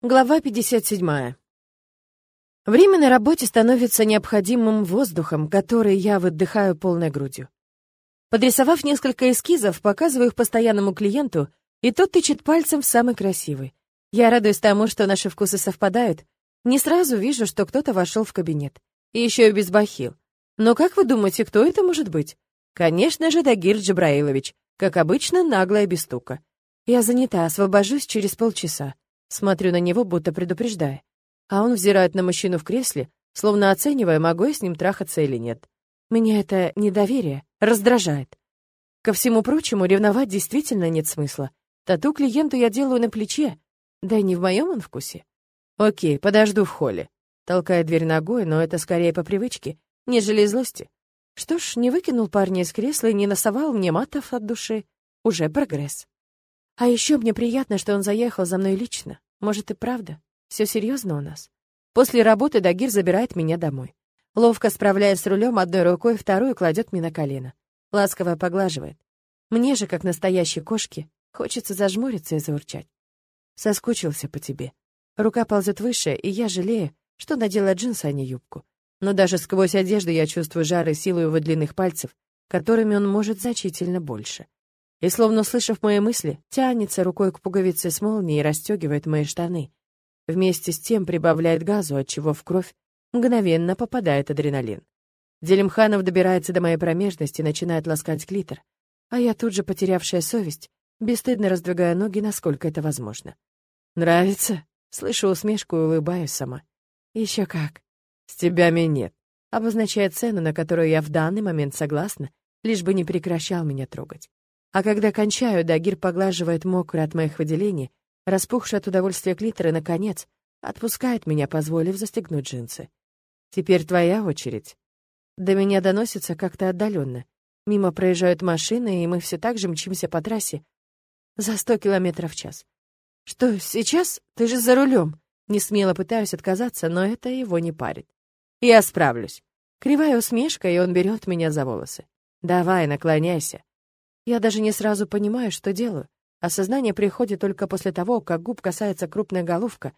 Глава 57. Время на работе становится необходимым воздухом, который я выдыхаю полной грудью. Подрисовав несколько эскизов, показываю их постоянному клиенту, и тот тычет пальцем в самый красивый. Я радуюсь тому, что наши вкусы совпадают. Не сразу вижу, что кто-то вошел в кабинет. И еще и без бахил. Но как вы думаете, кто это может быть? Конечно же, Дагир Джабраилович. Как обычно, наглая без стука. Я занята, освобожусь через полчаса. Смотрю на него, будто предупреждая. А он взирает на мужчину в кресле, словно оценивая, могу я с ним трахаться или нет. Меня это недоверие раздражает. Ко всему прочему, ревновать действительно нет смысла. Тату клиенту я делаю на плече, да и не в моем он вкусе. Окей, подожду в холле. Толкая дверь ногой, но это скорее по привычке, нежели злости. Что ж, не выкинул парня из кресла и не насовал мне матов от души. Уже прогресс. А еще мне приятно, что он заехал за мной лично. Может и правда. Все серьезно у нас. После работы Дагир забирает меня домой. Ловко справляясь с рулем одной рукой, вторую кладет мне на колено. Ласково поглаживает. Мне же, как настоящей кошке, хочется зажмуриться и заурчать. Соскучился по тебе. Рука ползет выше, и я жалею, что надела джинсы, а не юбку. Но даже сквозь одежду я чувствую жар и силу его длинных пальцев, которыми он может значительно больше и, словно услышав мои мысли, тянется рукой к пуговице с молнией и расстегивает мои штаны. Вместе с тем прибавляет газу, отчего в кровь мгновенно попадает адреналин. Делимханов добирается до моей промежности и начинает ласкать клитор, а я тут же, потерявшая совесть, бесстыдно раздвигая ноги, насколько это возможно. «Нравится?» Слышу усмешку и улыбаюсь сама. Еще как. «С тебя нет», обозначает цену, на которую я в данный момент согласна, лишь бы не прекращал меня трогать. А когда кончаю, Дагир поглаживает мокрый от моих выделений, распухший от удовольствия клитор и, наконец, отпускает меня, позволив застегнуть джинсы. Теперь твоя очередь. До меня доносится как-то отдаленно. Мимо проезжают машины, и мы все так же мчимся по трассе за сто километров в час. Что, сейчас? Ты же за рулем. Не смело пытаюсь отказаться, но это его не парит. Я справлюсь. Кривая усмешка, и он берет меня за волосы. Давай, наклоняйся. Я даже не сразу понимаю, что делаю. Осознание приходит только после того, как губ касается крупная головка,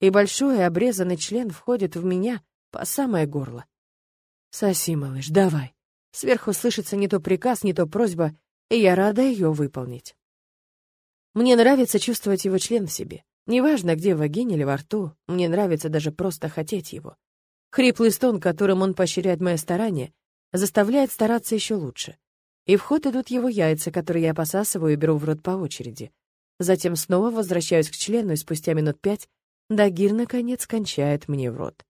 и большой обрезанный член входит в меня по самое горло. «Соси, малыш, давай». Сверху слышится не то приказ, не то просьба, и я рада ее выполнить. Мне нравится чувствовать его член в себе. Неважно, где в вагине или во рту, мне нравится даже просто хотеть его. Хриплый стон, которым он поощряет мои старания, заставляет стараться еще лучше и в ход идут его яйца, которые я посасываю и беру в рот по очереди. Затем снова возвращаюсь к члену, и спустя минут пять Дагир, наконец, кончает мне в рот.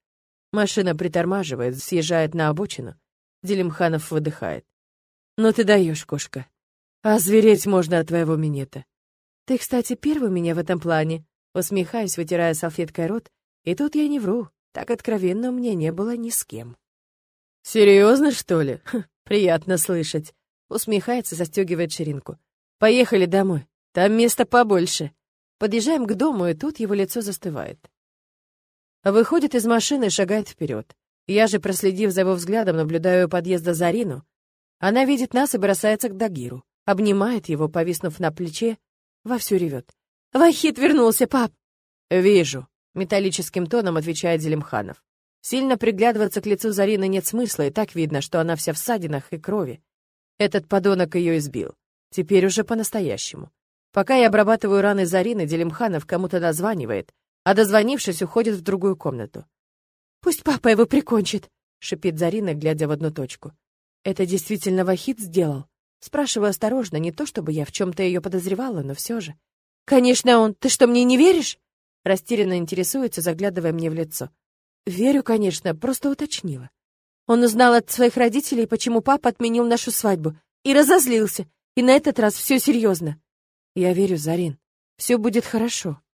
Машина притормаживает, съезжает на обочину. Делимханов выдыхает. «Ну ты даешь, кошка. А звереть можно от твоего минета. Ты, кстати, первый меня в этом плане». Усмехаюсь, вытирая салфеткой рот, и тут я не вру. Так откровенно меня не было ни с кем. «Серьезно, что ли? Приятно слышать. Усмехается, застегивает ширинку. «Поехали домой. Там места побольше». Подъезжаем к дому, и тут его лицо застывает. Выходит из машины и шагает вперед. Я же, проследив за его взглядом, наблюдаю у подъезда Зарину. Она видит нас и бросается к Дагиру. Обнимает его, повиснув на плече, вовсю ревет. «Вахит вернулся, пап!» «Вижу», — металлическим тоном отвечает Зелимханов. Сильно приглядываться к лицу Зарины нет смысла, и так видно, что она вся в ссадинах и крови. Этот подонок ее избил. Теперь уже по-настоящему. Пока я обрабатываю раны Зарины, Делимханов кому-то дозванивает, а дозвонившись, уходит в другую комнату. «Пусть папа его прикончит», — шипит Зарина, глядя в одну точку. «Это действительно Вахид сделал?» Спрашиваю осторожно, не то чтобы я в чем-то ее подозревала, но все же. «Конечно он! Ты что, мне не веришь?» Растерянно интересуется, заглядывая мне в лицо. «Верю, конечно, просто уточнила». Он узнал от своих родителей, почему папа отменил нашу свадьбу, и разозлился. И на этот раз все серьезно. Я верю, Зарин. Все будет хорошо.